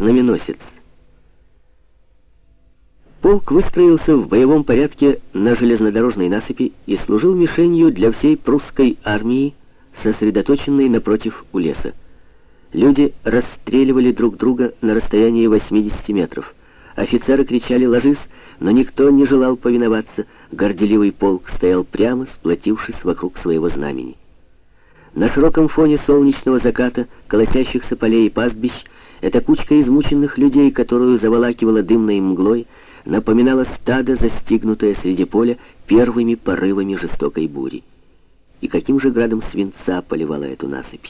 Знаменосец. Полк выстроился в боевом порядке на железнодорожной насыпи и служил мишенью для всей прусской армии, сосредоточенной напротив у леса. Люди расстреливали друг друга на расстоянии 80 метров. Офицеры кричали «Ложись!», но никто не желал повиноваться. Горделивый полк стоял прямо, сплотившись вокруг своего знамени. На широком фоне солнечного заката, колотящихся полей и пастбищ, эта кучка измученных людей, которую заволакивала дымной мглой, напоминала стадо, застигнутое среди поля первыми порывами жестокой бури. И каким же градом свинца поливала эту насыпь?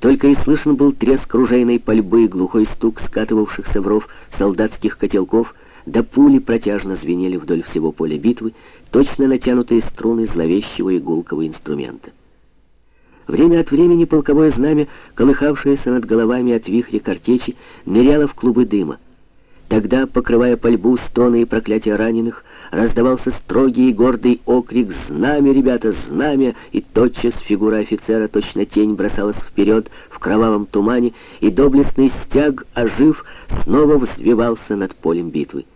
Только и слышен был треск ружейной пальбы, глухой стук скатывавшихся в ров солдатских котелков, да пули протяжно звенели вдоль всего поля битвы, точно натянутые струны зловещего игулкового инструмента. Время от времени полковое знамя, колыхавшееся над головами от вихря картечи, ныряло в клубы дыма. Тогда, покрывая пальбу, стоны и проклятия раненых, раздавался строгий и гордый окрик «Знамя, ребята, знамя!» И тотчас фигура офицера, точно тень, бросалась вперед в кровавом тумане, и доблестный стяг, ожив, снова взвивался над полем битвы.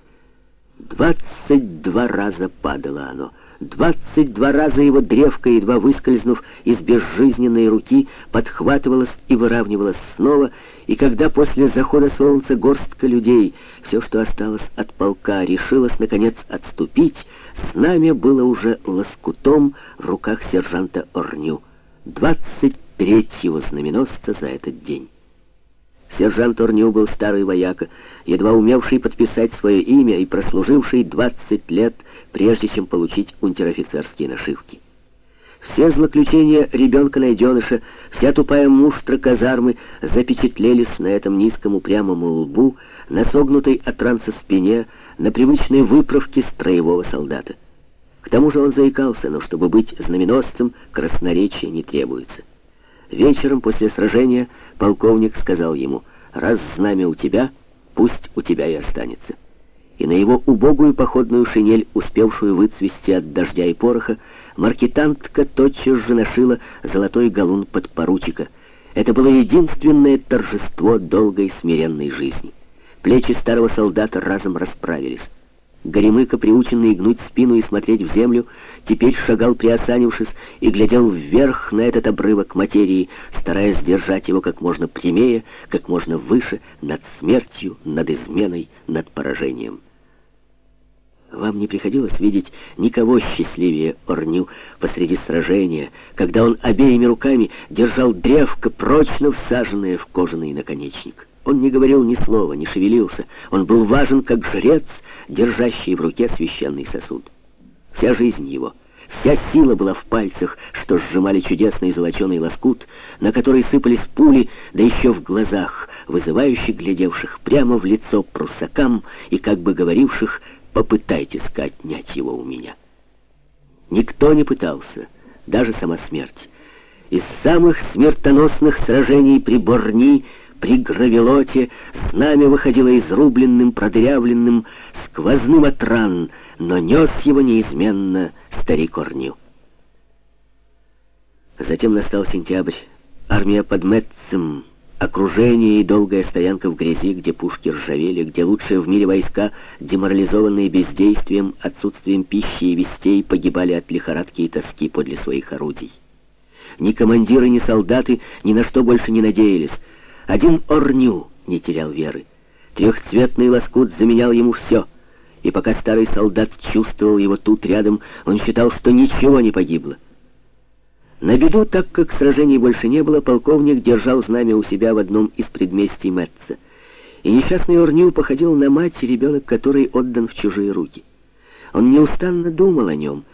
Двадцать два раза падало оно — Двадцать два раза его древко, едва выскользнув из безжизненной руки, подхватывалась и выравнивалась снова, и когда после захода солнца горстка людей, все, что осталось от полка, решилась, наконец, отступить, знамя было уже лоскутом в руках сержанта Орню, двадцать третьего знаменосца за этот день. Сержант Орню был старый вояка, едва умевший подписать свое имя и прослуживший 20 лет, прежде чем получить унтер-офицерские нашивки. Все злоключения ребенка-найденыша, вся тупая муштра казармы запечатлелись на этом низком упрямом лбу, на согнутой от ранца спине, на привычной выправке строевого солдата. К тому же он заикался, но чтобы быть знаменосцем, красноречия не требуется. Вечером после сражения полковник сказал ему, «Раз знамя у тебя, пусть у тебя и останется». И на его убогую походную шинель, успевшую выцвести от дождя и пороха, маркетантка тотчас же нашила золотой галун подпоручика. Это было единственное торжество долгой смиренной жизни. Плечи старого солдата разом расправились. Горемыка, приученный гнуть спину и смотреть в землю, теперь шагал приосанившись и глядел вверх на этот обрывок материи, стараясь держать его как можно прямее, как можно выше, над смертью, над изменой, над поражением. Вам не приходилось видеть никого счастливее Орню посреди сражения, когда он обеими руками держал древко, прочно всаженное в кожаный наконечник. Он не говорил ни слова, не шевелился. Он был важен, как жрец, держащий в руке священный сосуд. Вся жизнь его, вся сила была в пальцах, что сжимали чудесный золоченый лоскут, на который сыпались пули, да еще в глазах, вызывающих глядевших прямо в лицо прусакам и как бы говоривших «попытайтесь-ка отнять его у меня». Никто не пытался, даже сама смерть. Из самых смертоносных сражений при Борни — при гравелоте знамя выходило изрубленным, продырявленным, сквозным от ран, но нес его неизменно старик Орню. Затем настал сентябрь. Армия под Метцем, окружение и долгая стоянка в грязи, где пушки ржавели, где лучшие в мире войска, деморализованные бездействием, отсутствием пищи и вестей, погибали от лихорадки и тоски подле своих орудий. Ни командиры, ни солдаты ни на что больше не надеялись. Один Орню не терял веры. Трехцветный лоскут заменял ему все. И пока старый солдат чувствовал его тут рядом, он считал, что ничего не погибло. На беду, так как сражений больше не было, полковник держал знамя у себя в одном из предместий Мэтца. И несчастный Орню походил на мать, ребенок который отдан в чужие руки. Он неустанно думал о нем.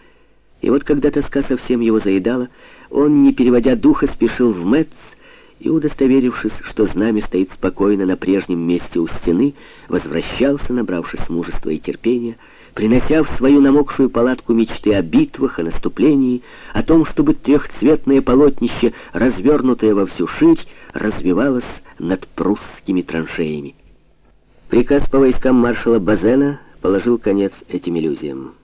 И вот когда тоска совсем его заедала, он, не переводя духа, спешил в Мэтц, и, удостоверившись, что знамя стоит спокойно на прежнем месте у стены, возвращался, набравшись мужества и терпения, принося в свою намокшую палатку мечты о битвах, о наступлении, о том, чтобы трехцветное полотнище, развернутое во всю ширь, развивалось над прусскими траншеями. Приказ по войскам маршала Базена положил конец этим иллюзиям.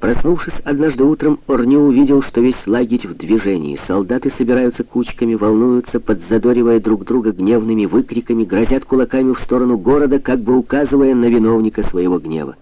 Проснувшись однажды утром, Орню увидел, что весь лагерь в движении. Солдаты собираются кучками, волнуются, подзадоривая друг друга гневными выкриками, грозят кулаками в сторону города, как бы указывая на виновника своего гнева.